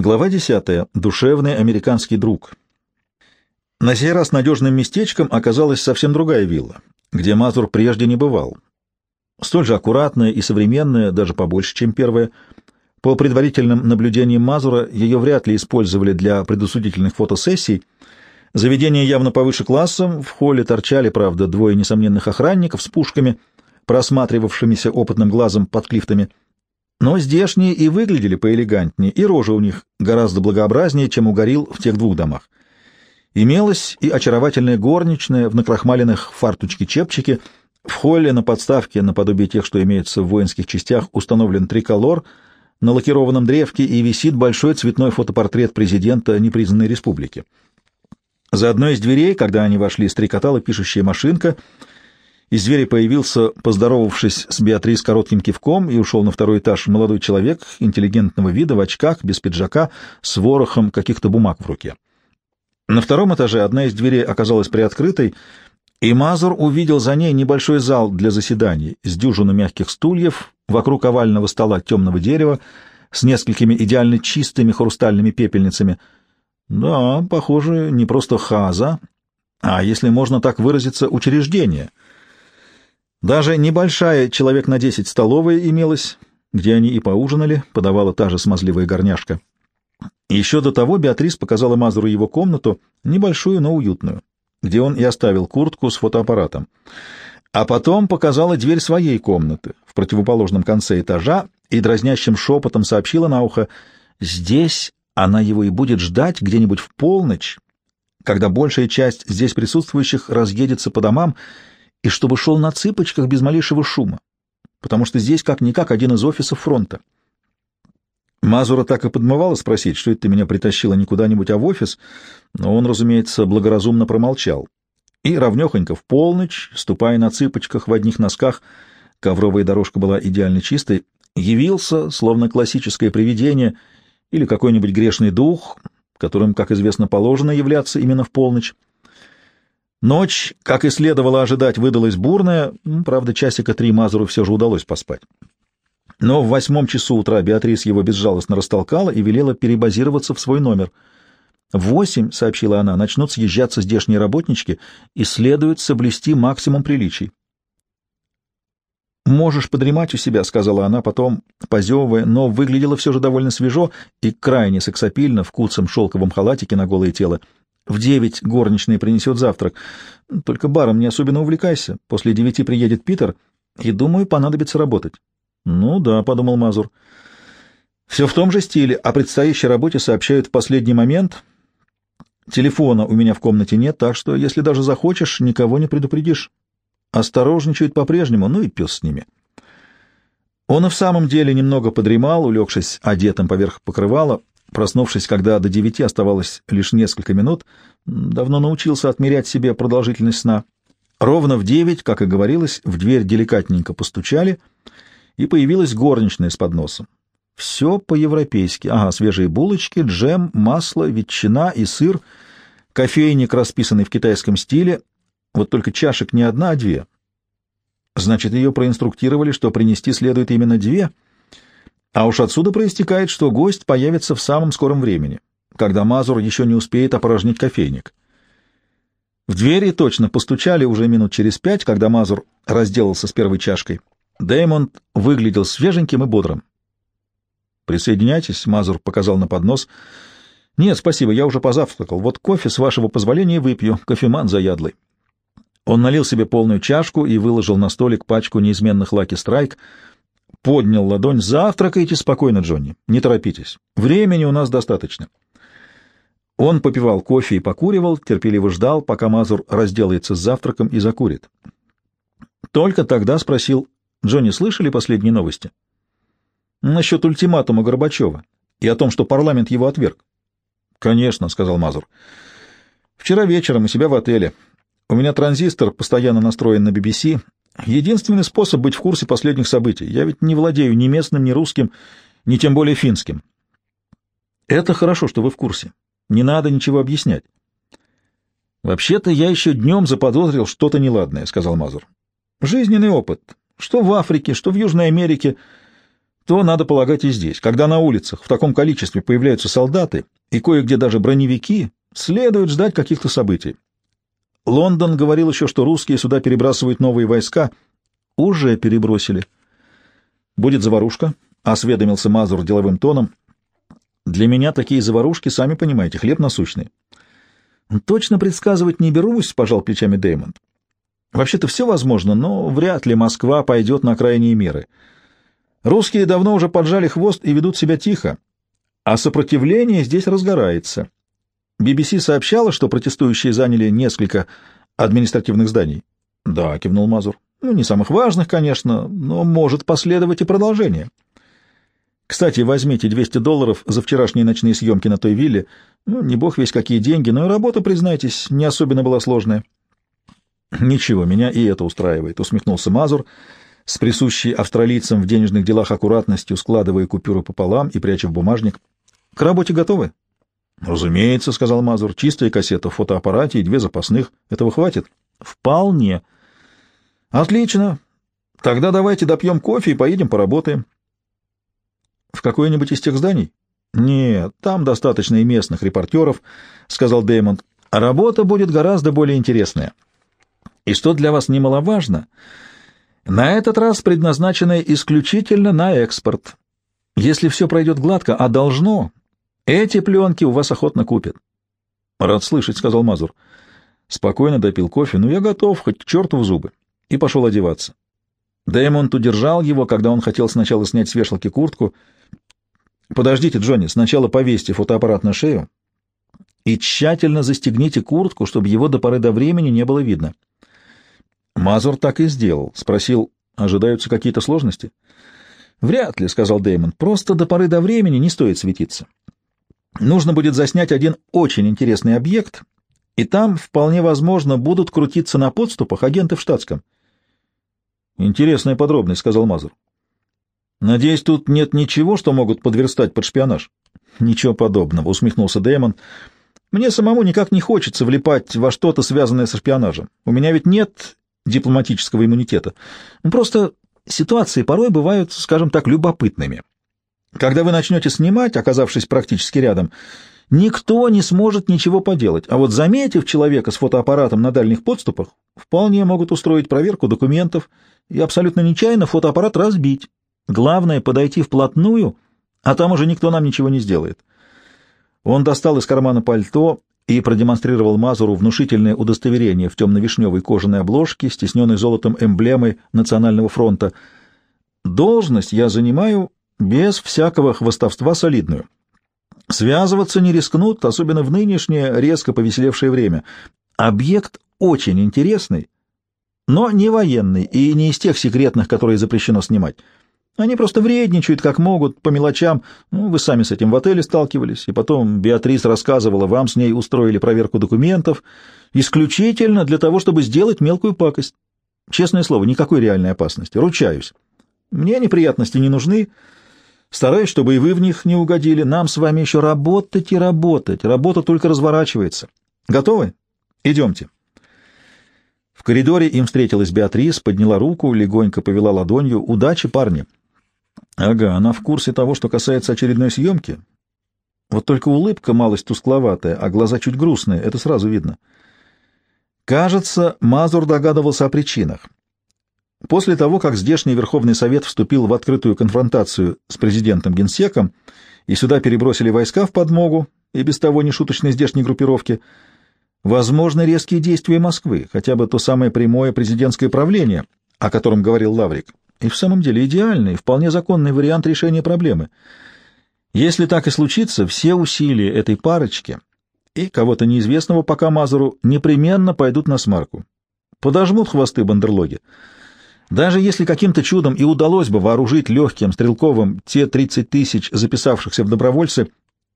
Глава 10. Душевный американский друг. На сей раз надежным местечком оказалась совсем другая вилла, где Мазур прежде не бывал. Столь же аккуратная и современная, даже побольше, чем первая. По предварительным наблюдениям Мазура, ее вряд ли использовали для предусудительных фотосессий. Заведение явно повыше классом, в холле торчали, правда, двое несомненных охранников с пушками, просматривавшимися опытным глазом под клифтами — но здешние и выглядели поэлегантнее, и рожа у них гораздо благообразнее, чем у горил в тех двух домах. Имелась и очаровательная горничная в накрахмаленных фартучке-чепчике, в холле на подставке, наподобие тех, что имеются в воинских частях, установлен триколор на лакированном древке и висит большой цветной фотопортрет президента непризнанной республики. За одной из дверей, когда они вошли, стрекотала пишущая машинка — из двери появился, поздоровавшись с Беатрис коротким кивком, и ушел на второй этаж молодой человек, интеллигентного вида, в очках, без пиджака, с ворохом каких-то бумаг в руке. На втором этаже одна из дверей оказалась приоткрытой, и Мазур увидел за ней небольшой зал для заседаний с дюжиной мягких стульев вокруг овального стола темного дерева с несколькими идеально чистыми хрустальными пепельницами. Да, похоже, не просто хаза, а, если можно так выразиться, учреждение — даже небольшая, человек на десять, столовая имелась, где они и поужинали, подавала та же смазливая горняшка. Еще до того Беатрис показала Мазуру его комнату, небольшую, но уютную, где он и оставил куртку с фотоаппаратом. А потом показала дверь своей комнаты в противоположном конце этажа и дразнящим шепотом сообщила на ухо, «Здесь она его и будет ждать где-нибудь в полночь, когда большая часть здесь присутствующих разъедется по домам, и чтобы шел на цыпочках без малейшего шума, потому что здесь как-никак один из офисов фронта. Мазура так и подмывала спросить, что это ты меня притащила не куда-нибудь, а в офис, но он, разумеется, благоразумно промолчал. И ровнёхонько в полночь, ступая на цыпочках в одних носках, ковровая дорожка была идеально чистой, явился, словно классическое привидение или какой-нибудь грешный дух, которым, как известно, положено являться именно в полночь. Ночь, как и следовало ожидать, выдалась бурная, правда, часика три Мазуру все же удалось поспать. Но в восьмом часу утра Беатрис его безжалостно растолкала и велела перебазироваться в свой номер. В восемь, — сообщила она, — начнут съезжаться здешние работнички и следует соблюсти максимум приличий. «Можешь подремать у себя», — сказала она потом, позевывая, но выглядела все же довольно свежо и крайне сексапильно в куцом шелковом халатике на голое тело. В девять горничная принесет завтрак. Только баром не особенно увлекайся. После девяти приедет Питер, и, думаю, понадобится работать. — Ну да, — подумал Мазур. — Все в том же стиле. О предстоящей работе сообщают в последний момент. Телефона у меня в комнате нет, так что, если даже захочешь, никого не предупредишь. Осторожничают по-прежнему, ну и пес с ними. Он и в самом деле немного подремал, улегшись одетым поверх покрывала, Проснувшись, когда до девяти оставалось лишь несколько минут, давно научился отмерять себе продолжительность сна. Ровно в девять, как и говорилось, в дверь деликатненько постучали, и появилась горничная с подносом. Все по-европейски. Ага, свежие булочки, джем, масло, ветчина и сыр, кофейник, расписанный в китайском стиле, вот только чашек не одна, а две. Значит, ее проинструктировали, что принести следует именно две — а уж отсюда проистекает, что гость появится в самом скором времени, когда Мазур еще не успеет опорожнить кофейник. В двери точно постучали уже минут через пять, когда Мазур разделался с первой чашкой. Дэймонд выглядел свеженьким и бодрым. «Присоединяйтесь», — Мазур показал на поднос. «Нет, спасибо, я уже позавтракал. Вот кофе, с вашего позволения, выпью. Кофеман заядлый». Он налил себе полную чашку и выложил на столик пачку неизменных лаки страйк — поднял ладонь. «Завтракайте спокойно, Джонни. Не торопитесь. Времени у нас достаточно». Он попивал кофе и покуривал, терпеливо ждал, пока Мазур разделается с завтраком и закурит. Только тогда спросил, «Джонни, слышали последние новости?» «Насчет ультиматума Горбачева и о том, что парламент его отверг». «Конечно», — сказал Мазур. «Вчера вечером у себя в отеле. У меня транзистор постоянно настроен на BBC, Единственный способ быть в курсе последних событий. Я ведь не владею ни местным, ни русским, ни тем более финским. Это хорошо, что вы в курсе. Не надо ничего объяснять. Вообще-то я еще днем заподозрил что-то неладное, — сказал Мазур. Жизненный опыт. Что в Африке, что в Южной Америке. то, надо полагать, и здесь. Когда на улицах в таком количестве появляются солдаты и кое-где даже броневики, следует ждать каких-то событий. Лондон говорил еще, что русские сюда перебрасывают новые войска. Уже перебросили. Будет заварушка, — осведомился Мазур деловым тоном. Для меня такие заварушки, сами понимаете, хлеб насущный. Точно предсказывать не берусь, — пожал плечами Дэймонд. Вообще-то все возможно, но вряд ли Москва пойдет на крайние меры. Русские давно уже поджали хвост и ведут себя тихо, а сопротивление здесь разгорается. BBC сообщала, что протестующие заняли несколько административных зданий. — Да, — кивнул Мазур. — Ну, не самых важных, конечно, но может последовать и продолжение. Кстати, возьмите 200 долларов за вчерашние ночные съемки на той вилле. Ну, не бог весь какие деньги, но и работа, признайтесь, не особенно была сложная. — Ничего, меня и это устраивает, — усмехнулся Мазур, с присущей австралийцам в денежных делах аккуратностью, складывая купюры пополам и пряча в бумажник. — К работе готовы? — Разумеется, — сказал Мазур, — чистая кассета в фотоаппарате и две запасных. Этого хватит? — Вполне. — Отлично. Тогда давайте допьем кофе и поедем поработаем. — В какое-нибудь из тех зданий? — Нет, там достаточно и местных репортеров, — сказал Дэймонд. — Работа будет гораздо более интересная. — и что для вас немаловажно, на этот раз предназначенное исключительно на экспорт. Если все пройдет гладко, а должно, эти пленки у вас охотно купят. — Рад слышать, — сказал Мазур. Спокойно допил кофе. — Ну, я готов, хоть к черту в зубы. И пошел одеваться. Дэймонд удержал его, когда он хотел сначала снять с вешалки куртку. — Подождите, Джонни, сначала повесьте фотоаппарат на шею и тщательно застегните куртку, чтобы его до поры до времени не было видно. — Мазур так и сделал. Спросил, ожидаются какие-то сложности? Вряд ли, сказал Дэймон. Просто до поры до времени не стоит светиться. Нужно будет заснять один очень интересный объект, и там, вполне возможно, будут крутиться на подступах агенты в штатском. Интересная подробность, сказал Мазур. Надеюсь, тут нет ничего, что могут подверстать под шпионаж. Ничего подобного, усмехнулся Дэймон. Мне самому никак не хочется влипать во что-то, связанное со шпионажем. У меня ведь нет дипломатического иммунитета. Просто ситуации порой бывают, скажем так, любопытными. Когда вы начнете снимать, оказавшись практически рядом, никто не сможет ничего поделать, а вот заметив человека с фотоаппаратом на дальних подступах, вполне могут устроить проверку документов и абсолютно нечаянно фотоаппарат разбить. Главное — подойти вплотную, а там уже никто нам ничего не сделает. Он достал из кармана пальто и продемонстрировал Мазуру внушительное удостоверение в темно-вишневой кожаной обложке, стесненной золотом эмблемой Национального фронта. «Должность я занимаю без всякого хвостовства солидную. Связываться не рискнут, особенно в нынешнее резко повеселевшее время. Объект очень интересный, но не военный и не из тех секретных, которые запрещено снимать». Они просто вредничают, как могут, по мелочам. Ну, вы сами с этим в отеле сталкивались. И потом Беатрис рассказывала, вам с ней устроили проверку документов исключительно для того, чтобы сделать мелкую пакость. Честное слово, никакой реальной опасности. Ручаюсь. Мне неприятности не нужны. Стараюсь, чтобы и вы в них не угодили. Нам с вами еще работать и работать. Работа только разворачивается. Готовы? Идемте. В коридоре им встретилась Беатрис, подняла руку, легонько повела ладонью. «Удачи, парни!» Ага, она в курсе того, что касается очередной съемки. Вот только улыбка малость тускловатая, а глаза чуть грустные, это сразу видно. Кажется, Мазур догадывался о причинах. После того, как здешний Верховный Совет вступил в открытую конфронтацию с президентом Генсеком, и сюда перебросили войска в подмогу, и без того нешуточной здешней группировки, возможны резкие действия Москвы, хотя бы то самое прямое президентское правление, о котором говорил Лаврик. И в самом деле идеальный, вполне законный вариант решения проблемы. Если так и случится, все усилия этой парочки и кого-то неизвестного пока Мазуру непременно пойдут на смарку. Подожмут хвосты бандерлоги. Даже если каким-то чудом и удалось бы вооружить легким стрелковым те 30 тысяч записавшихся в добровольцы,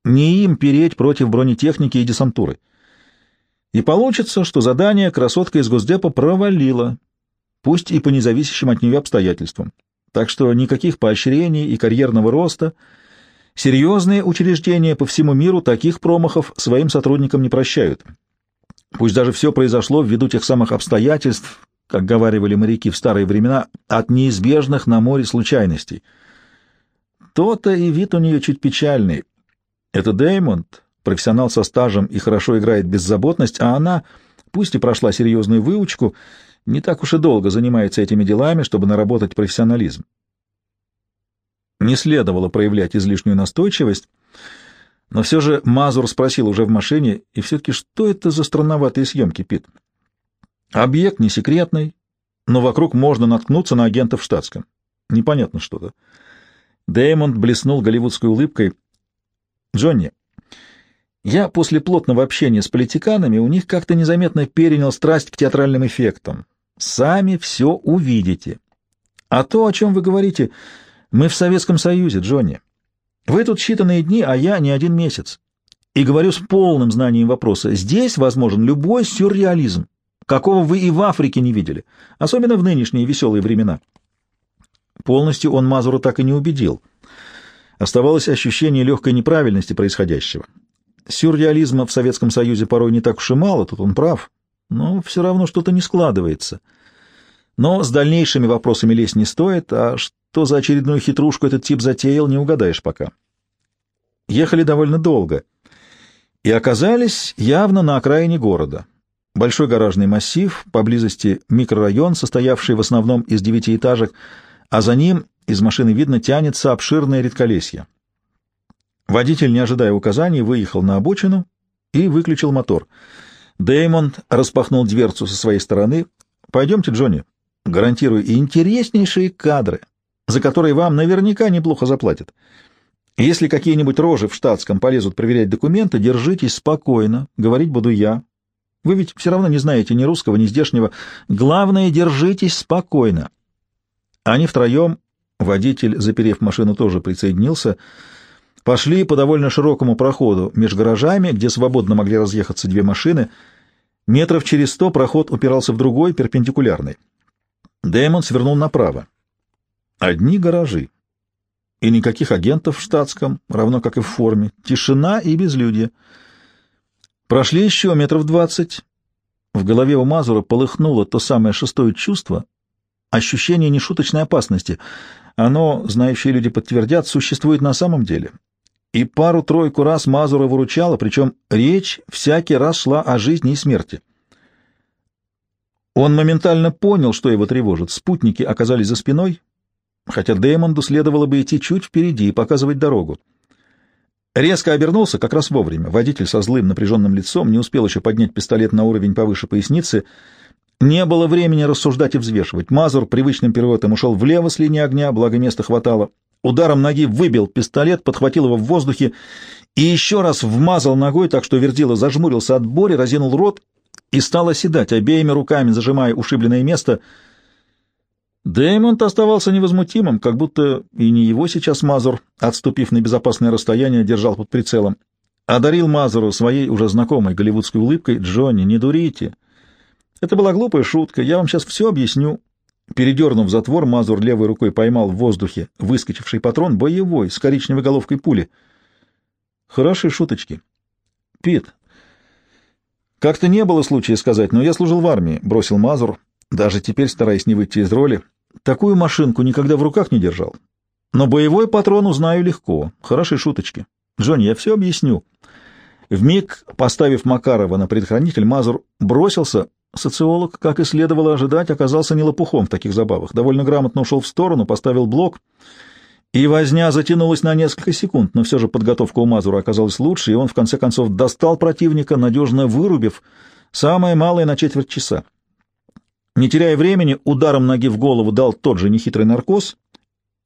не им переть против бронетехники и десантуры. И получится, что задание красотка из Госдепа провалила, пусть и по независящим от нее обстоятельствам. Так что никаких поощрений и карьерного роста. Серьезные учреждения по всему миру таких промахов своим сотрудникам не прощают. Пусть даже все произошло ввиду тех самых обстоятельств, как говаривали моряки в старые времена, от неизбежных на море случайностей. То-то и вид у нее чуть печальный. Это Деймонд, профессионал со стажем и хорошо играет беззаботность, а она, пусть и прошла серьезную выучку, не так уж и долго занимается этими делами, чтобы наработать профессионализм. Не следовало проявлять излишнюю настойчивость, но все же Мазур спросил уже в машине, и все-таки что это за странноватые съемки, Пит? Объект не секретный, но вокруг можно наткнуться на агента в штатском. Непонятно что-то. Дэймонд блеснул голливудской улыбкой. «Джонни, я после плотного общения с политиканами у них как-то незаметно перенял страсть к театральным эффектам. Сами все увидите. А то, о чем вы говорите, мы в Советском Союзе, Джонни. Вы тут считанные дни, а я не один месяц. И говорю с полным знанием вопроса. Здесь возможен любой сюрреализм, какого вы и в Африке не видели, особенно в нынешние веселые времена. Полностью он Мазура так и не убедил. Оставалось ощущение легкой неправильности происходящего. Сюрреализма в Советском Союзе порой не так уж и мало, тут он прав, но все равно что-то не складывается. Но с дальнейшими вопросами лезть не стоит, а что за очередную хитрушку этот тип затеял, не угадаешь пока. Ехали довольно долго и оказались явно на окраине города. Большой гаражный массив, поблизости микрорайон, состоявший в основном из девятиэтажек, а за ним из машины видно тянется обширное редколесье. Водитель, не ожидая указаний, выехал на обочину и выключил мотор. Деймонд распахнул дверцу со своей стороны. «Пойдемте, Джонни. Гарантирую интереснейшие кадры, за которые вам наверняка неплохо заплатят. Если какие-нибудь рожи в штатском полезут проверять документы, держитесь спокойно, говорить буду я. Вы ведь все равно не знаете ни русского, ни здешнего. Главное, держитесь спокойно». Они втроем, водитель, заперев машину, тоже присоединился, пошли по довольно широкому проходу между гаражами, где свободно могли разъехаться две машины. Метров через сто проход упирался в другой, перпендикулярный. Дэймон свернул направо. Одни гаражи. И никаких агентов в штатском, равно как и в форме. Тишина и безлюдье. Прошли еще метров двадцать. В голове у Мазура полыхнуло то самое шестое чувство, ощущение нешуточной опасности. Оно, знающие люди подтвердят, существует на самом деле. И пару-тройку раз Мазура выручала, причем речь всякий раз шла о жизни и смерти. Он моментально понял, что его тревожит. Спутники оказались за спиной, хотя Деймонду следовало бы идти чуть впереди и показывать дорогу. Резко обернулся как раз вовремя. Водитель со злым напряженным лицом не успел еще поднять пистолет на уровень повыше поясницы — не было времени рассуждать и взвешивать. Мазур привычным пируэтом ушел влево с линии огня, благо места хватало. Ударом ноги выбил пистолет, подхватил его в воздухе и еще раз вмазал ногой, так что Вердила зажмурился от боли, разинул рот и стал оседать, обеими руками зажимая ушибленное место. Дэймонд оставался невозмутимым, как будто и не его сейчас Мазур, отступив на безопасное расстояние, держал под прицелом. Одарил Мазуру своей уже знакомой голливудской улыбкой. «Джонни, не дурите!» Это была глупая шутка, я вам сейчас все объясню. Передернув затвор, Мазур левой рукой поймал в воздухе выскочивший патрон, боевой, с коричневой головкой пули. Хорошие шуточки. Пит, как-то не было случая сказать, но я служил в армии, бросил Мазур, даже теперь стараясь не выйти из роли. Такую машинку никогда в руках не держал. Но боевой патрон узнаю легко. Хорошие шуточки. Джонни, я все объясню. Вмиг, поставив Макарова на предохранитель, Мазур бросился, Социолог, как и следовало ожидать, оказался не лопухом в таких забавах. Довольно грамотно ушел в сторону, поставил блок, и возня затянулась на несколько секунд, но все же подготовка у Мазура оказалась лучше, и он в конце концов достал противника, надежно вырубив, самое малое на четверть часа. Не теряя времени, ударом ноги в голову дал тот же нехитрый наркоз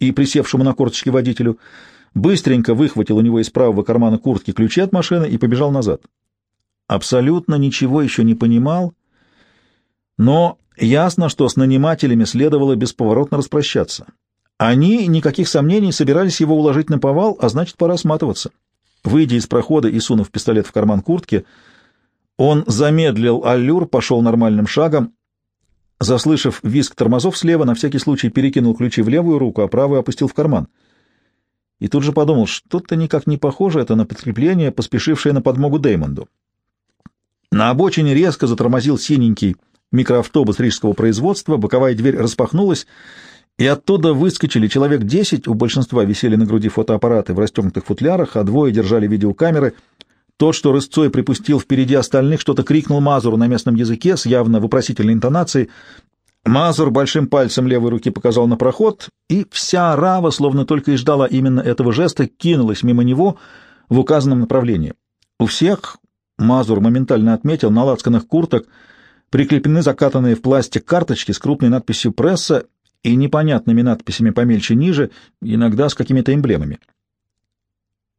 и, присевшему на корточке водителю, быстренько выхватил у него из правого кармана куртки ключи от машины и побежал назад. Абсолютно ничего еще не понимал, но ясно, что с нанимателями следовало бесповоротно распрощаться. Они, никаких сомнений, собирались его уложить на повал, а значит, пора сматываться. Выйдя из прохода и сунув пистолет в карман куртки, он замедлил аллюр, пошел нормальным шагом. Заслышав визг тормозов слева, на всякий случай перекинул ключи в левую руку, а правую опустил в карман. И тут же подумал, что-то никак не похоже это на подкрепление, поспешившее на подмогу Деймонду. На обочине резко затормозил синенький микроавтобус рижского производства, боковая дверь распахнулась, и оттуда выскочили человек десять, у большинства висели на груди фотоаппараты в расстегнутых футлярах, а двое держали видеокамеры. Тот, что рысцой припустил впереди остальных, что-то крикнул Мазуру на местном языке с явно вопросительной интонацией. Мазур большим пальцем левой руки показал на проход, и вся рава, словно только и ждала именно этого жеста, кинулась мимо него в указанном направлении. У всех, Мазур моментально отметил, на лацканах курток прикреплены закатанные в пластик карточки с крупной надписью «Пресса» и непонятными надписями помельче ниже, иногда с какими-то эмблемами.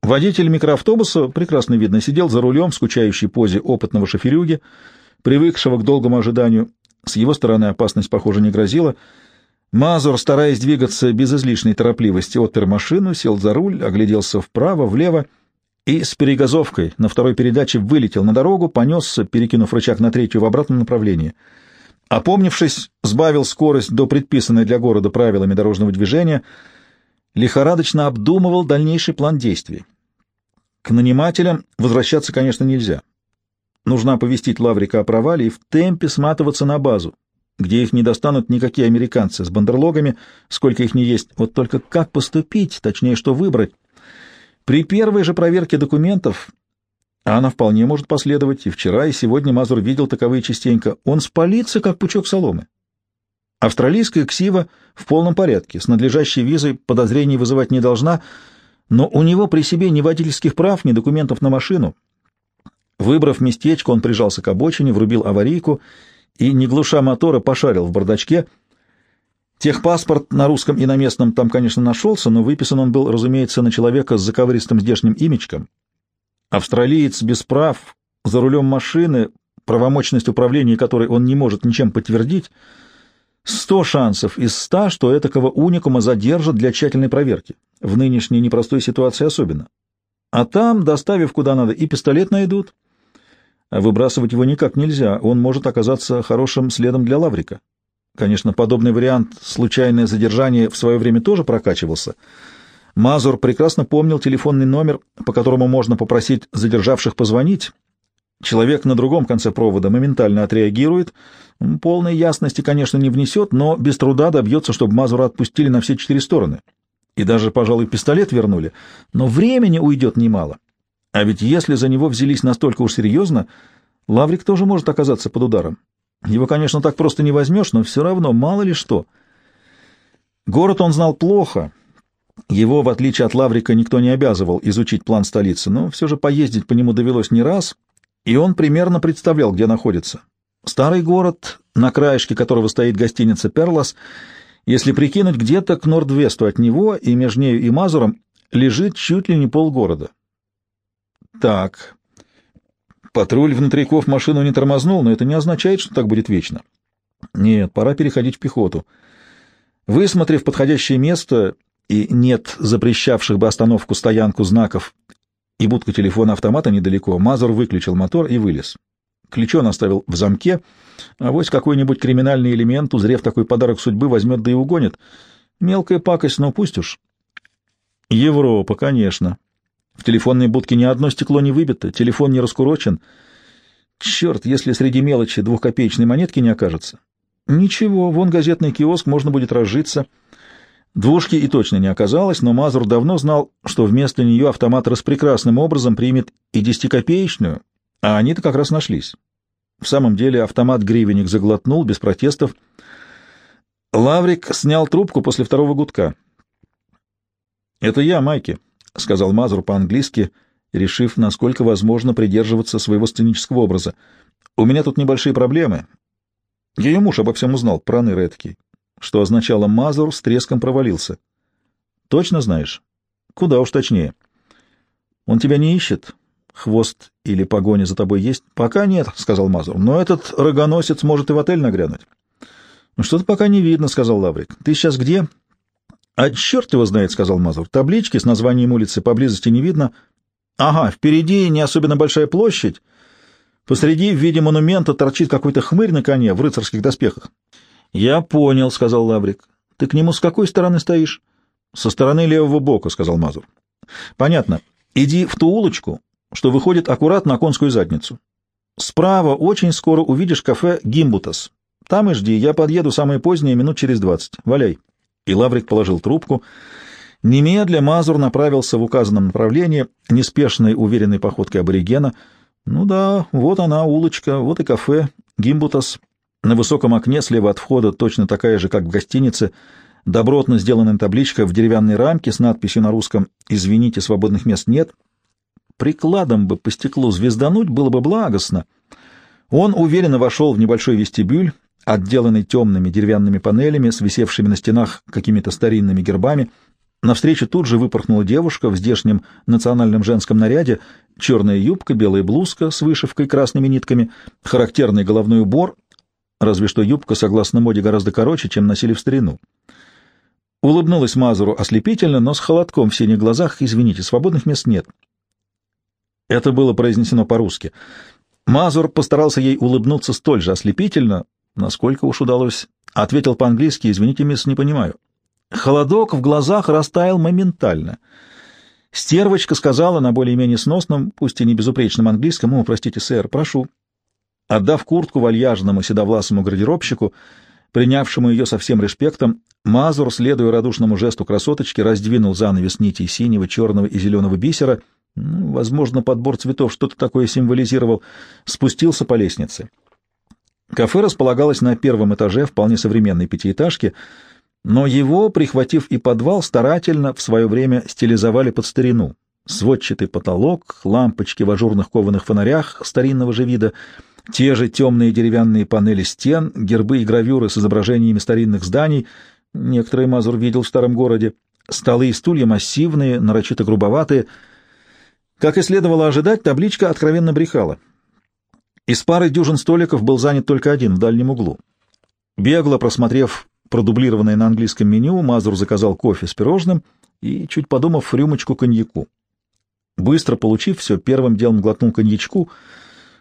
Водитель микроавтобуса, прекрасно видно, сидел за рулем в скучающей позе опытного шоферюги, привыкшего к долгому ожиданию. С его стороны опасность, похоже, не грозила. Мазур, стараясь двигаться без излишней торопливости, отпер машину, сел за руль, огляделся вправо, влево и с перегазовкой на второй передаче вылетел на дорогу, понесся, перекинув рычаг на третью в обратном направлении — Опомнившись, сбавил скорость до предписанной для города правилами дорожного движения, лихорадочно обдумывал дальнейший план действий. К нанимателям возвращаться, конечно, нельзя. Нужно оповестить Лаврика о провале и в темпе сматываться на базу, где их не достанут никакие американцы с бандерлогами, сколько их не есть. Вот только как поступить, точнее, что выбрать? При первой же проверке документов а она вполне может последовать, и вчера, и сегодня Мазур видел таковые частенько. Он спалится, как пучок соломы. Австралийская ксива в полном порядке, с надлежащей визой подозрений вызывать не должна, но у него при себе ни водительских прав, ни документов на машину. Выбрав местечко, он прижался к обочине, врубил аварийку и, не глуша мотора, пошарил в бардачке. Техпаспорт на русском и на местном там, конечно, нашелся, но выписан он был, разумеется, на человека с заковыристым здешним имечком, Австралиец без прав, за рулем машины, правомочность управления которой он не может ничем подтвердить, сто шансов из ста, что этакого уникума задержат для тщательной проверки, в нынешней непростой ситуации особенно. А там, доставив куда надо, и пистолет найдут, а выбрасывать его никак нельзя, он может оказаться хорошим следом для Лаврика. Конечно, подобный вариант случайное задержание в свое время тоже прокачивался — Мазур прекрасно помнил телефонный номер, по которому можно попросить задержавших позвонить. Человек на другом конце провода моментально отреагирует. Полной ясности, конечно, не внесет, но без труда добьется, чтобы Мазура отпустили на все четыре стороны. И даже, пожалуй, пистолет вернули. Но времени уйдет немало. А ведь если за него взялись настолько уж серьезно, Лаврик тоже может оказаться под ударом. Его, конечно, так просто не возьмешь, но все равно мало ли что. Город он знал плохо — его, в отличие от Лаврика, никто не обязывал изучить план столицы, но все же поездить по нему довелось не раз, и он примерно представлял, где находится. Старый город, на краешке которого стоит гостиница «Перлас», если прикинуть, где-то к норд-весту от него и между нею и Мазуром лежит чуть ли не полгорода. Так, патруль внутриков машину не тормознул, но это не означает, что так будет вечно. Нет, пора переходить в пехоту. Высмотрев подходящее место и нет запрещавших бы остановку-стоянку знаков, и будка телефона автомата недалеко, Мазур выключил мотор и вылез. Ключ он оставил в замке, а вось какой-нибудь криминальный элемент, узрев такой подарок судьбы, возьмет да и угонит. Мелкая пакость, но пусть уж. Европа, конечно. В телефонной будке ни одно стекло не выбито, телефон не раскурочен. Черт, если среди мелочи двухкопеечной монетки не окажется. Ничего, вон газетный киоск, можно будет разжиться — Двушки и точно не оказалось, но Мазур давно знал, что вместо нее автомат распрекрасным образом примет и десятикопеечную, а они-то как раз нашлись. В самом деле автомат гривенник заглотнул без протестов. Лаврик снял трубку после второго гудка. «Это я, Майки», — сказал Мазур по-английски, решив, насколько возможно придерживаться своего сценического образа. «У меня тут небольшие проблемы. Ее муж обо всем узнал, проныр эдакий что означало «Мазур с треском провалился». «Точно знаешь?» «Куда уж точнее». «Он тебя не ищет? Хвост или погоня за тобой есть?» «Пока нет», — сказал Мазур, — «но этот рогоносец может и в отель нагрянуть». «Ну, что-то пока не видно», — сказал Лаврик. «Ты сейчас где?» «А черт его знает», — сказал Мазур. «Таблички с названием улицы поблизости не видно». «Ага, впереди не особенно большая площадь. Посреди в виде монумента торчит какой-то хмырь на коне в рыцарских доспехах. «Я понял», — сказал Лаврик. «Ты к нему с какой стороны стоишь?» «Со стороны левого бока», — сказал Мазур. «Понятно. Иди в ту улочку, что выходит аккуратно на конскую задницу. Справа очень скоро увидишь кафе «Гимбутас». Там и жди, я подъеду самое позднее, минут через двадцать. Валяй». и Лаврик положил трубку. Немедля Мазур направился в указанном направлении, неспешной, уверенной походкой аборигена. Ну да, вот она, улочка, вот и кафе, Гимбутас. На высоком окне слева от входа, точно такая же, как в гостинице, добротно сделанная табличка в деревянной рамке с надписью на русском «Извините, свободных мест нет». Прикладом бы по стеклу звездануть было бы благостно. Он уверенно вошел в небольшой вестибюль, отделанный темными деревянными панелями с висевшими на стенах какими-то старинными гербами. Навстречу тут же выпорхнула девушка в здешнем национальном женском наряде, черная юбка, белая блузка с вышивкой красными нитками, характерный головной убор, разве что юбка, согласно моде, гораздо короче, чем носили в старину. Улыбнулась Мазуру ослепительно, но с холодком в синих глазах. «Извините, свободных мест нет». Это было произнесено по-русски. Мазур постарался ей улыбнуться столь же ослепительно, насколько уж удалось. Ответил по-английски, «Извините, мисс, не понимаю». Холодок в глазах растаял моментально. Стервочка сказала на более-менее сносном, пусть и не безупречном английском, «О, простите, сэр, прошу». Отдав куртку вальяжному седовласому гардеробщику, принявшему ее со всем респектом, Мазур, следуя радушному жесту красоточки, раздвинул занавес нитей синего, черного и зеленого бисера, возможно, подбор цветов что-то такое символизировал, спустился по лестнице. Кафе располагалось на первом этаже вполне современной пятиэтажки, но его, прихватив и подвал, старательно в свое время стилизовали под старину. Сводчатый потолок, лампочки в ажурных кованых фонарях старинного же вида — те же темные деревянные панели стен, гербы и гравюры с изображениями старинных зданий, некоторые Мазур видел в старом городе, столы и стулья массивные, нарочито грубоватые. Как и следовало ожидать, табличка откровенно брехала. Из пары дюжин столиков был занят только один в дальнем углу. Бегло просмотрев продублированное на английском меню, Мазур заказал кофе с пирожным и, чуть подумав, рюмочку коньяку. Быстро получив все, первым делом глотнул коньячку —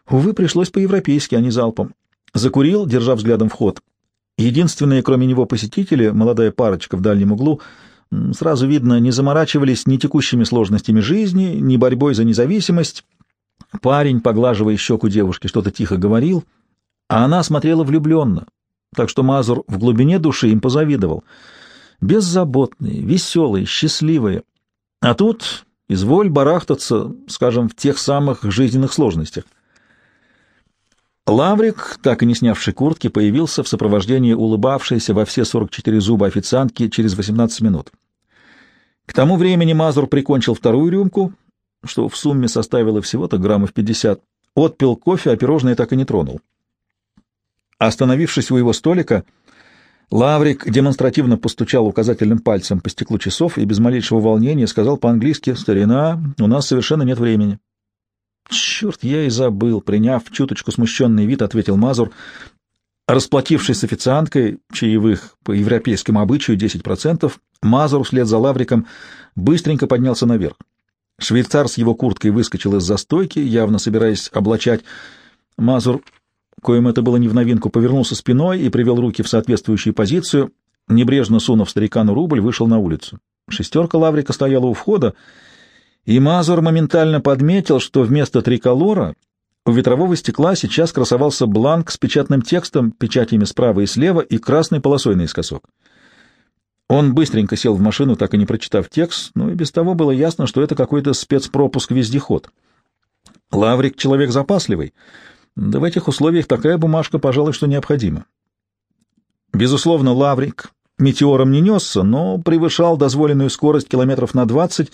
Увы, пришлось по-европейски, а не залпом. Закурил, держа взглядом вход. Единственные, кроме него, посетители, молодая парочка в дальнем углу, сразу видно, не заморачивались ни текущими сложностями жизни, ни борьбой за независимость. Парень, поглаживая щеку девушки, что-то тихо говорил, а она смотрела влюбленно, так что Мазур в глубине души им позавидовал. Беззаботные, веселые, счастливые. А тут изволь барахтаться, скажем, в тех самых жизненных сложностях. Лаврик, так и не снявший куртки, появился в сопровождении улыбавшейся во все 44 зуба официантки через 18 минут. К тому времени Мазур прикончил вторую рюмку, что в сумме составило всего-то граммов 50, отпил кофе, а пирожное так и не тронул. Остановившись у его столика, Лаврик демонстративно постучал указательным пальцем по стеклу часов и без малейшего волнения сказал по-английски «Старина, у нас совершенно нет времени». «Черт, я и забыл!» — приняв чуточку смущенный вид, ответил Мазур. Расплатившись с официанткой, чаевых по европейскому обычаю 10%, Мазур вслед за Лавриком быстренько поднялся наверх. Швейцар с его курткой выскочил из застойки, явно собираясь облачать. Мазур, коим это было не в новинку, повернулся спиной и привел руки в соответствующую позицию, небрежно сунув старикану рубль, вышел на улицу. Шестерка Лаврика стояла у входа, и Мазур моментально подметил, что вместо триколора у ветрового стекла сейчас красовался бланк с печатным текстом, печатями справа и слева и красной полосой наискосок. Он быстренько сел в машину, так и не прочитав текст, но и без того было ясно, что это какой-то спецпропуск-вездеход. Лаврик — человек запасливый, да в этих условиях такая бумажка, пожалуй, что необходима. Безусловно, Лаврик метеором не несся, но превышал дозволенную скорость километров на двадцать,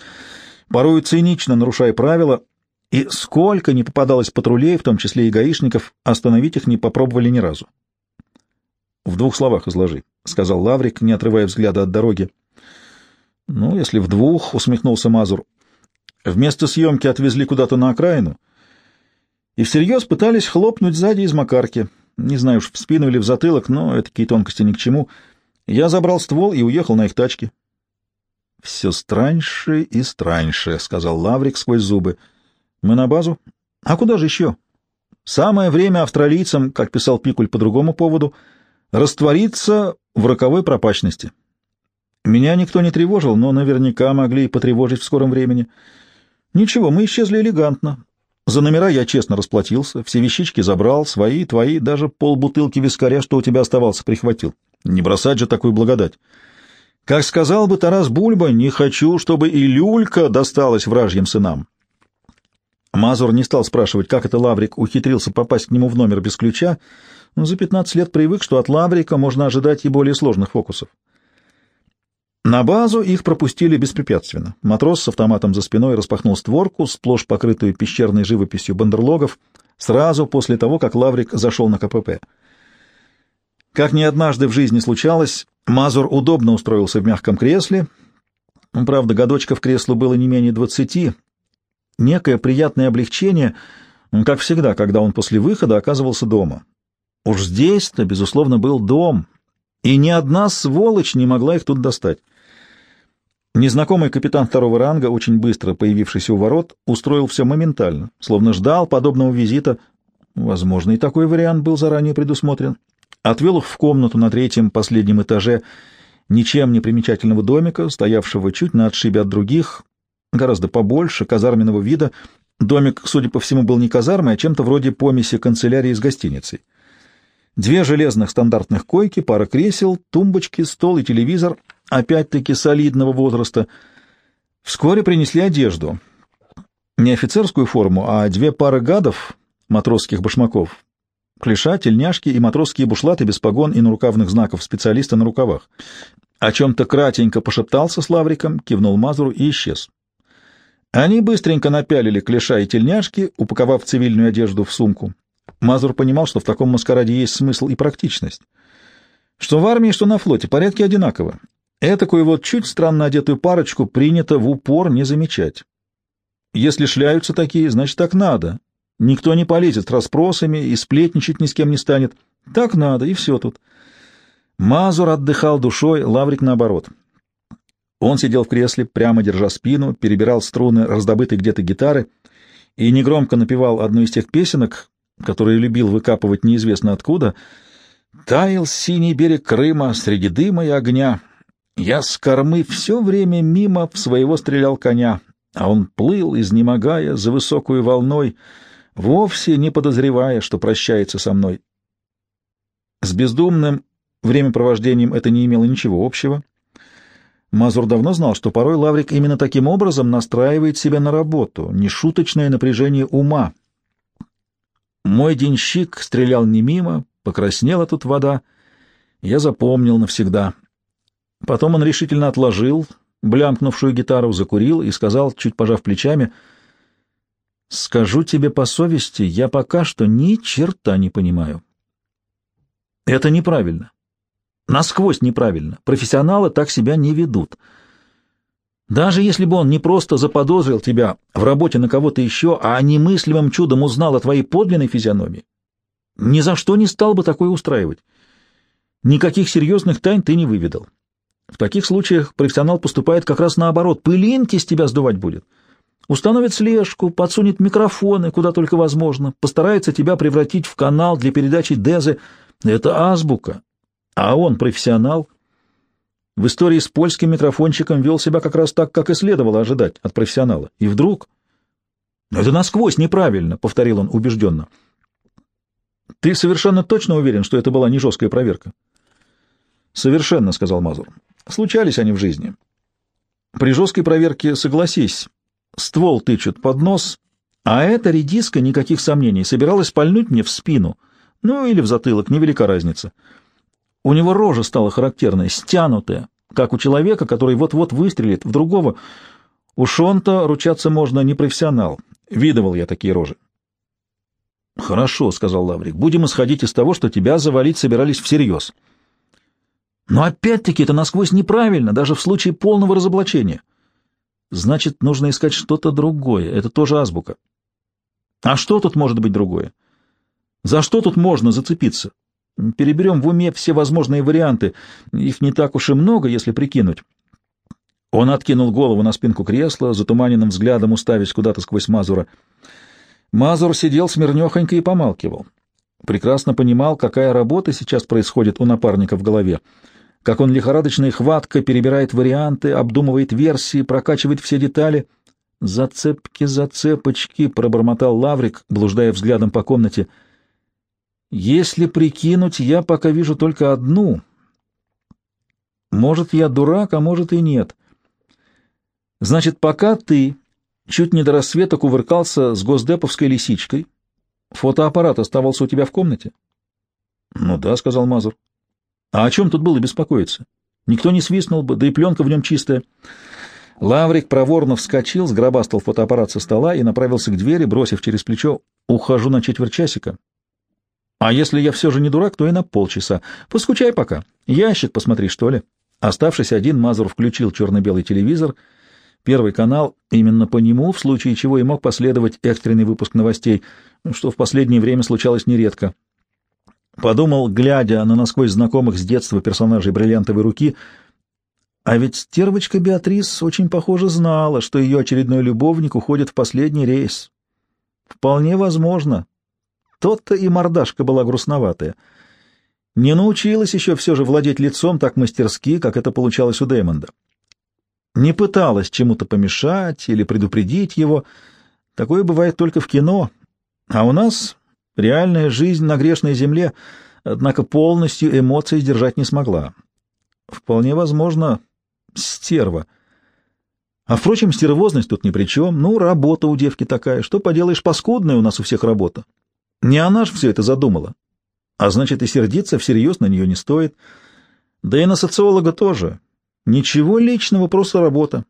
порою цинично нарушая правила, и сколько не попадалось патрулей, в том числе и гаишников, остановить их не попробовали ни разу. — В двух словах изложи, — сказал Лаврик, не отрывая взгляда от дороги. — Ну, если в двух, — усмехнулся Мазур. Вместо съемки отвезли куда-то на окраину и всерьез пытались хлопнуть сзади из макарки. Не знаю уж, в спину или в затылок, но такие тонкости ни к чему. Я забрал ствол и уехал на их тачке. — Все страньше и страньше, — сказал Лаврик сквозь зубы. — Мы на базу? А куда же еще? Самое время австралийцам, как писал Пикуль по другому поводу, раствориться в роковой пропачности. Меня никто не тревожил, но наверняка могли и потревожить в скором времени. Ничего, мы исчезли элегантно. За номера я честно расплатился, все вещички забрал, свои, твои, даже полбутылки вискаря, что у тебя оставался, прихватил. Не бросать же такую благодать. Как сказал бы Тарас Бульба, не хочу, чтобы и люлька досталась вражьим сынам. Мазур не стал спрашивать, как это Лаврик ухитрился попасть к нему в номер без ключа, но за 15 лет привык, что от Лаврика можно ожидать и более сложных фокусов. На базу их пропустили беспрепятственно. Матрос с автоматом за спиной распахнул створку, сплошь покрытую пещерной живописью бандерлогов, сразу после того, как Лаврик зашел на КПП. Как ни однажды в жизни случалось, Мазур удобно устроился в мягком кресле. Правда, годочка в креслу было не менее двадцати. Некое приятное облегчение, как всегда, когда он после выхода оказывался дома. Уж здесь-то, безусловно, был дом, и ни одна сволочь не могла их тут достать. Незнакомый капитан второго ранга, очень быстро появившийся у ворот, устроил все моментально, словно ждал подобного визита. Возможно, и такой вариант был заранее предусмотрен. Отвел их в комнату на третьем, последнем этаже ничем не примечательного домика, стоявшего чуть на отшибе от других, гораздо побольше, казарменного вида. Домик, судя по всему, был не казармой, а чем-то вроде помеси канцелярии с гостиницей. Две железных стандартных койки, пара кресел, тумбочки, стол и телевизор — опять-таки солидного возраста. Вскоре принесли одежду. Не офицерскую форму, а две пары гадов, матросских башмаков. Клеша, тельняшки и матросские бушлаты без погон и нарукавных знаков специалиста на рукавах. О чем-то кратенько пошептался с Лавриком, кивнул Мазуру и исчез. Они быстренько напялили клеша и тельняшки, упаковав цивильную одежду в сумку. Мазур понимал, что в таком маскараде есть смысл и практичность. Что в армии, что на флоте, порядки одинаковы. Этакую вот чуть странно одетую парочку принято в упор не замечать. Если шляются такие, значит, так надо. Никто не полезет с расспросами и сплетничать ни с кем не станет. Так надо, и все тут. Мазур отдыхал душой, Лаврик наоборот. Он сидел в кресле, прямо держа спину, перебирал струны раздобытой где-то гитары и негромко напевал одну из тех песенок, которые любил выкапывать неизвестно откуда. «Таял синий берег Крыма среди дыма и огня». Я с кормы все время мимо в своего стрелял коня, а он плыл, изнемогая, за высокую волной, вовсе не подозревая, что прощается со мной. С бездумным времяпровождением это не имело ничего общего. Мазур давно знал, что порой Лаврик именно таким образом настраивает себя на работу, нешуточное напряжение ума. Мой денщик стрелял не мимо, покраснела тут вода, я запомнил навсегда. Потом он решительно отложил блямкнувшую гитару, закурил и сказал, чуть пожав плечами, «Скажу тебе по совести, я пока что ни черта не понимаю». Это неправильно. Насквозь неправильно. Профессионалы так себя не ведут. Даже если бы он не просто заподозрил тебя в работе на кого-то еще, а немыслимым чудом узнал о твоей подлинной физиономии, ни за что не стал бы такое устраивать. Никаких серьезных тайн ты не выведал. В таких случаях профессионал поступает как раз наоборот. Пылинки с тебя сдувать будет. Установит слежку, подсунет микрофоны, куда только возможно, постарается тебя превратить в канал для передачи Дезы. Это азбука. А он профессионал. В истории с польским микрофончиком вел себя как раз так, как и следовало ожидать от профессионала. И вдруг... «Это насквозь неправильно», — повторил он убежденно. «Ты совершенно точно уверен, что это была не жесткая проверка?» «Совершенно», — сказал Мазур. Случались они в жизни. При жесткой проверке, согласись, ствол тычут под нос, а эта редиска, никаких сомнений, собиралась пальнуть мне в спину, ну или в затылок, невелика разница. У него рожа стала характерная, стянутая, как у человека, который вот-вот выстрелит в другого. У Шонта ручаться можно не профессионал. Видывал я такие рожи. «Хорошо», — сказал Лаврик, — «будем исходить из того, что тебя завалить собирались всерьез». Но опять-таки это насквозь неправильно, даже в случае полного разоблачения. Значит, нужно искать что-то другое. Это тоже азбука. А что тут может быть другое? За что тут можно зацепиться? Переберем в уме все возможные варианты. Их не так уж и много, если прикинуть. Он откинул голову на спинку кресла, затуманенным взглядом уставясь куда-то сквозь Мазура. Мазур сидел смирнёхонько и помалкивал. Прекрасно понимал, какая работа сейчас происходит у напарника в голове как он лихорадочной хваткой перебирает варианты, обдумывает версии, прокачивает все детали. «Зацепки, зацепочки», — пробормотал Лаврик, блуждая взглядом по комнате. «Если прикинуть, я пока вижу только одну. Может, я дурак, а может и нет. Значит, пока ты чуть не до рассвета кувыркался с госдеповской лисичкой, фотоаппарат оставался у тебя в комнате? — Ну да, — сказал Мазур. — А о чем тут было беспокоиться? Никто не свистнул бы, да и пленка в нем чистая. Лаврик проворно вскочил, сгробастал фотоаппарат со стола и направился к двери, бросив через плечо «Ухожу на четверть часика». «А если я все же не дурак, то и на полчаса. Поскучай пока. Ящик посмотри, что ли». Оставшись один, Мазур включил черно-белый телевизор, первый канал, именно по нему, в случае чего и мог последовать экстренный выпуск новостей, что в последнее время случалось нередко. Подумал, глядя на насквозь знакомых с детства персонажей бриллиантовой руки, а ведь стервочка Беатрис очень похоже знала, что ее очередной любовник уходит в последний рейс. Вполне возможно. Тот-то и мордашка была грустноватая. Не научилась еще все же владеть лицом так мастерски, как это получалось у Дэймонда. Не пыталась чему-то помешать или предупредить его. Такое бывает только в кино. А у нас реальная жизнь на грешной земле, однако полностью эмоций сдержать не смогла. Вполне возможно, стерва. А, впрочем, стервозность тут ни при чем. Ну, работа у девки такая. Что поделаешь, паскудная у нас у всех работа. Не она ж все это задумала. А значит, и сердиться всерьез на нее не стоит. Да и на социолога тоже. Ничего личного, просто работа.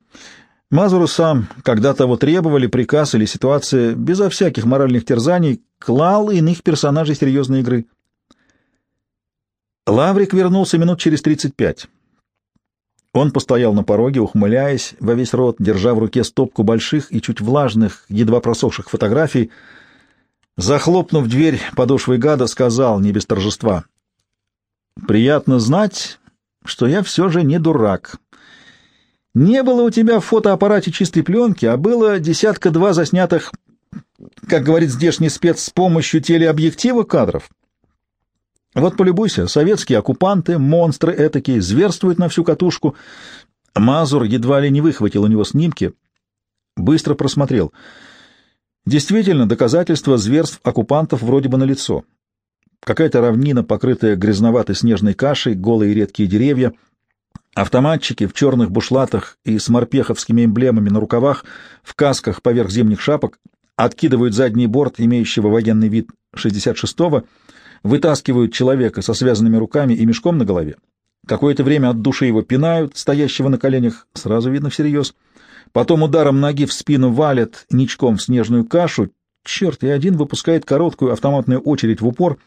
Мазуру сам, когда того требовали приказ или ситуация, безо всяких моральных терзаний, клал иных персонажей серьезной игры. Лаврик вернулся минут через тридцать пять. Он постоял на пороге, ухмыляясь во весь рот, держа в руке стопку больших и чуть влажных, едва просохших фотографий. Захлопнув дверь подошвой гада, сказал, не без торжества, «Приятно знать, что я все же не дурак. Не было у тебя в фотоаппарате чистой пленки, а было десятка-два заснятых, как говорит здешний спец, с помощью телеобъектива кадров». Вот полюбуйся, советские оккупанты, монстры этакие, зверствуют на всю катушку. Мазур едва ли не выхватил у него снимки, быстро просмотрел. Действительно, доказательства зверств оккупантов вроде бы налицо. Какая-то равнина, покрытая грязноватой снежной кашей, голые редкие деревья, автоматчики в черных бушлатах и с морпеховскими эмблемами на рукавах, в касках поверх зимних шапок, откидывают задний борт, имеющего военный вид 66-го, вытаскивают человека со связанными руками и мешком на голове. Какое-то время от души его пинают, стоящего на коленях, сразу видно всерьез. Потом ударом ноги в спину валят ничком в снежную кашу. Черт, и один выпускает короткую автоматную очередь в упор.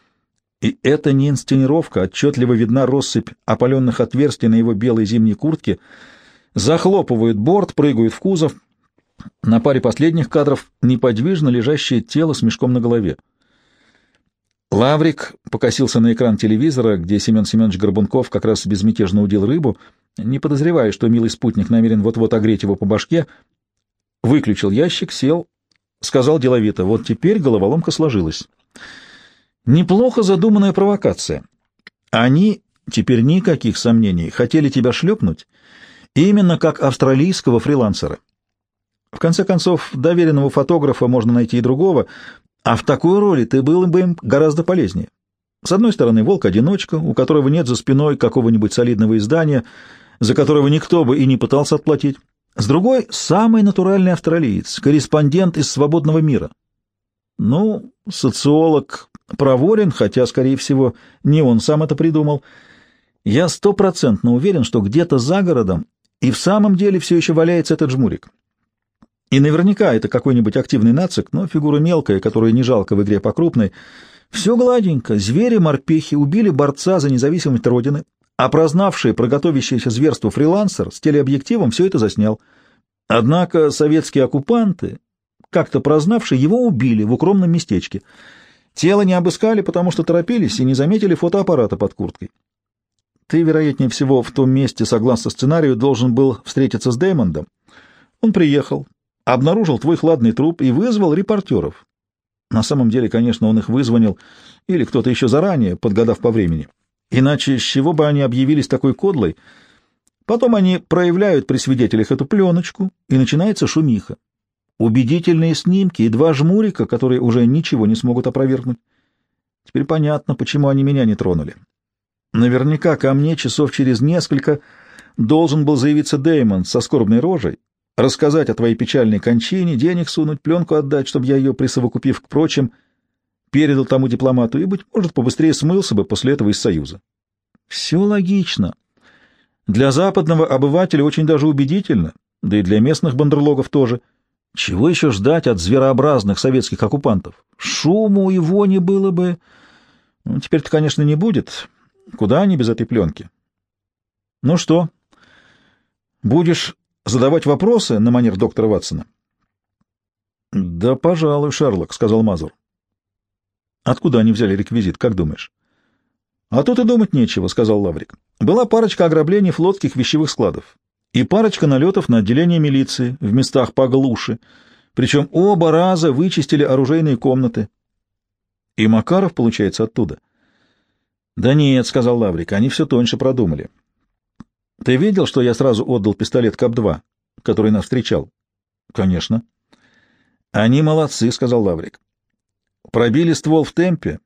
И это не инсценировка, отчетливо видна россыпь опаленных отверстий на его белой зимней куртке. Захлопывают борт, прыгают в кузов. На паре последних кадров неподвижно лежащее тело с мешком на голове. Лаврик покосился на экран телевизора, где Семен Семенович Горбунков как раз безмятежно удил рыбу, не подозревая, что милый спутник намерен вот-вот огреть его по башке, выключил ящик, сел, сказал деловито, вот теперь головоломка сложилась. Неплохо задуманная провокация. Они, теперь никаких сомнений, хотели тебя шлепнуть, именно как австралийского фрилансера. В конце концов, доверенного фотографа можно найти и другого, а в такой роли ты был бы им гораздо полезнее. С одной стороны, волк-одиночка, у которого нет за спиной какого-нибудь солидного издания, за которого никто бы и не пытался отплатить. С другой — самый натуральный австралиец, корреспондент из свободного мира. Ну, социолог проворен, хотя, скорее всего, не он сам это придумал. Я стопроцентно уверен, что где-то за городом и в самом деле все еще валяется этот жмурик. И наверняка это какой-нибудь активный нацик, но фигура мелкая, которую не жалко в игре по крупной. Все гладенько. Звери-морпехи убили борца за независимость Родины, а прознавший про готовящееся зверство фрилансер с телеобъективом все это заснял. Однако советские оккупанты, как-то прознавшие, его убили в укромном местечке. Тело не обыскали, потому что торопились и не заметили фотоаппарата под курткой. Ты, вероятнее всего, в том месте, согласно сценарию, должен был встретиться с Дэймондом. Он приехал, обнаружил твой хладный труп и вызвал репортеров. На самом деле, конечно, он их вызвонил, или кто-то еще заранее, подгадав по времени. Иначе с чего бы они объявились такой кодлой? Потом они проявляют при свидетелях эту пленочку, и начинается шумиха. Убедительные снимки и два жмурика, которые уже ничего не смогут опровергнуть. Теперь понятно, почему они меня не тронули. Наверняка ко мне часов через несколько должен был заявиться Дэймон со скорбной рожей, рассказать о твоей печальной кончине, денег сунуть, пленку отдать, чтобы я ее, присовокупив к прочим, передал тому дипломату и, быть может, побыстрее смылся бы после этого из Союза. Все логично. Для западного обывателя очень даже убедительно, да и для местных бандерлогов тоже. Чего еще ждать от зверообразных советских оккупантов? Шуму и вони было бы... Ну, теперь-то, конечно, не будет. Куда они без этой пленки? Ну что, будешь задавать вопросы на манер доктора Ватсона? — Да, пожалуй, Шерлок, — сказал Мазур. — Откуда они взяли реквизит, как думаешь? — А тут и думать нечего, — сказал Лаврик. Была парочка ограблений флотских вещевых складов и парочка налетов на отделение милиции в местах поглуше, причем оба раза вычистили оружейные комнаты. И Макаров, получается, оттуда. — Да нет, — сказал Лаврик, — они все тоньше продумали. — Ты видел, что я сразу отдал пистолет КАП-2, который нас встречал? — Конечно. — Они молодцы, — сказал Лаврик. Пробили ствол в темпе,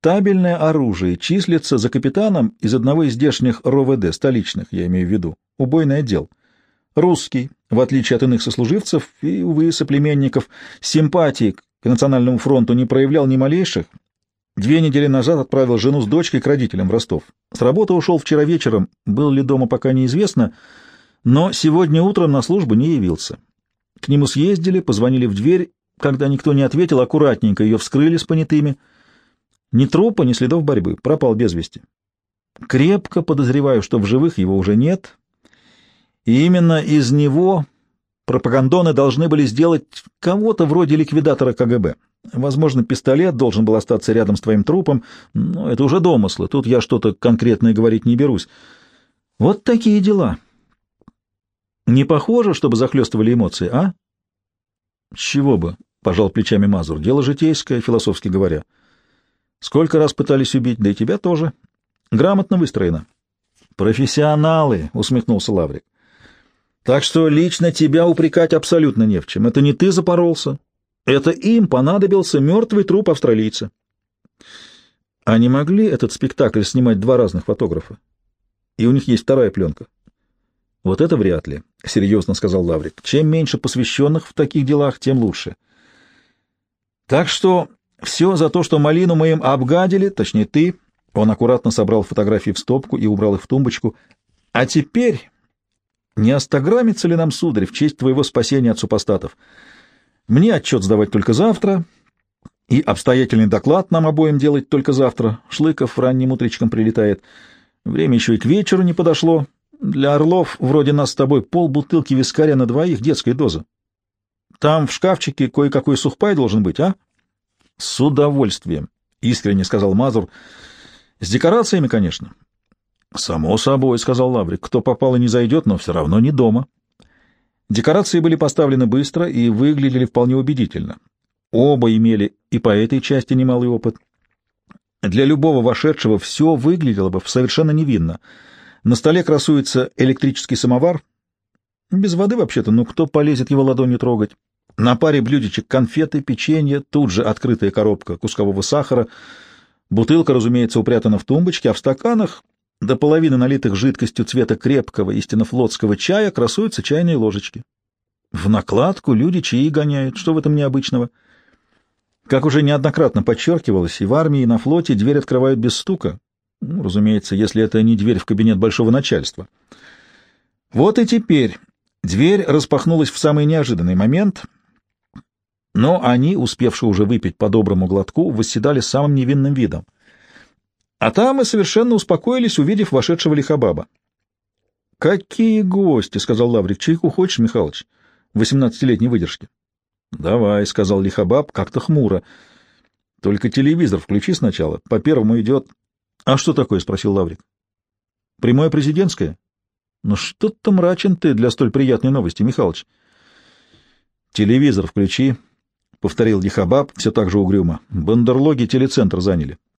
Табельное оружие числится за капитаном из одного из здешних РОВД, столичных, я имею в виду, убойный отдел. Русский, в отличие от иных сослуживцев и, увы, соплеменников, симпатии к Национальному фронту не проявлял ни малейших. Две недели назад отправил жену с дочкой к родителям в Ростов. С работы ушел вчера вечером, был ли дома пока неизвестно, но сегодня утром на службу не явился. К нему съездили, позвонили в дверь, когда никто не ответил, аккуратненько ее вскрыли с понятыми — ни трупа, ни следов борьбы. Пропал без вести. Крепко подозреваю, что в живых его уже нет. И именно из него пропагандоны должны были сделать кого-то вроде ликвидатора КГБ. Возможно, пистолет должен был остаться рядом с твоим трупом, но это уже домыслы. Тут я что-то конкретное говорить не берусь. Вот такие дела. Не похоже, чтобы захлестывали эмоции, а? Чего бы, — пожал плечами Мазур. Дело житейское, философски говоря. — Сколько раз пытались убить, да и тебя тоже. Грамотно выстроено. Профессионалы, усмехнулся Лаврик. Так что лично тебя упрекать абсолютно не в чем. Это не ты запоролся. Это им понадобился мертвый труп австралийца. А не могли этот спектакль снимать два разных фотографа? И у них есть вторая пленка. Вот это вряд ли, — серьезно сказал Лаврик. Чем меньше посвященных в таких делах, тем лучше. Так что все за то, что малину мы им обгадили, точнее ты. Он аккуратно собрал фотографии в стопку и убрал их в тумбочку. А теперь не остаграмится ли нам, сударь, в честь твоего спасения от супостатов? Мне отчет сдавать только завтра, и обстоятельный доклад нам обоим делать только завтра. Шлыков ранним утречком прилетает. Время еще и к вечеру не подошло. Для орлов, вроде нас с тобой, полбутылки вискаря на двоих, детская доза. Там в шкафчике кое-какой сухпай должен быть, а? — С удовольствием, — искренне сказал Мазур. — С декорациями, конечно. — Само собой, — сказал Лаврик. — Кто попал и не зайдет, но все равно не дома. Декорации были поставлены быстро и выглядели вполне убедительно. Оба имели и по этой части немалый опыт. Для любого вошедшего все выглядело бы совершенно невинно. На столе красуется электрический самовар. Без воды вообще-то, ну кто полезет его ладонью трогать? На паре блюдечек конфеты, печенье, тут же открытая коробка кускового сахара. Бутылка, разумеется, упрятана в тумбочке, а в стаканах до половины налитых жидкостью цвета крепкого, истинно флотского чая красуются чайные ложечки. В накладку люди чаи гоняют. Что в этом необычного? Как уже неоднократно подчеркивалось, и в армии, и на флоте дверь открывают без стука. Ну, разумеется, если это не дверь в кабинет большого начальства. Вот и теперь дверь распахнулась в самый неожиданный момент — но они, успевшие уже выпить по доброму глотку, восседали самым невинным видом. А там и совершенно успокоились, увидев вошедшего лихобаба. — Какие гости! — сказал Лаврик. — Чайку хочешь, Михалыч? Восемнадцатилетней выдержки. — Давай, — сказал лихобаб, как-то хмуро. — Только телевизор включи сначала. По первому идет... — А что такое? — спросил Лаврик. — Прямое президентское? — Ну что-то мрачен ты для столь приятной новости, Михалыч. — Телевизор включи, — повторил Дихабаб все так же угрюмо. — Бандерлоги телецентр заняли.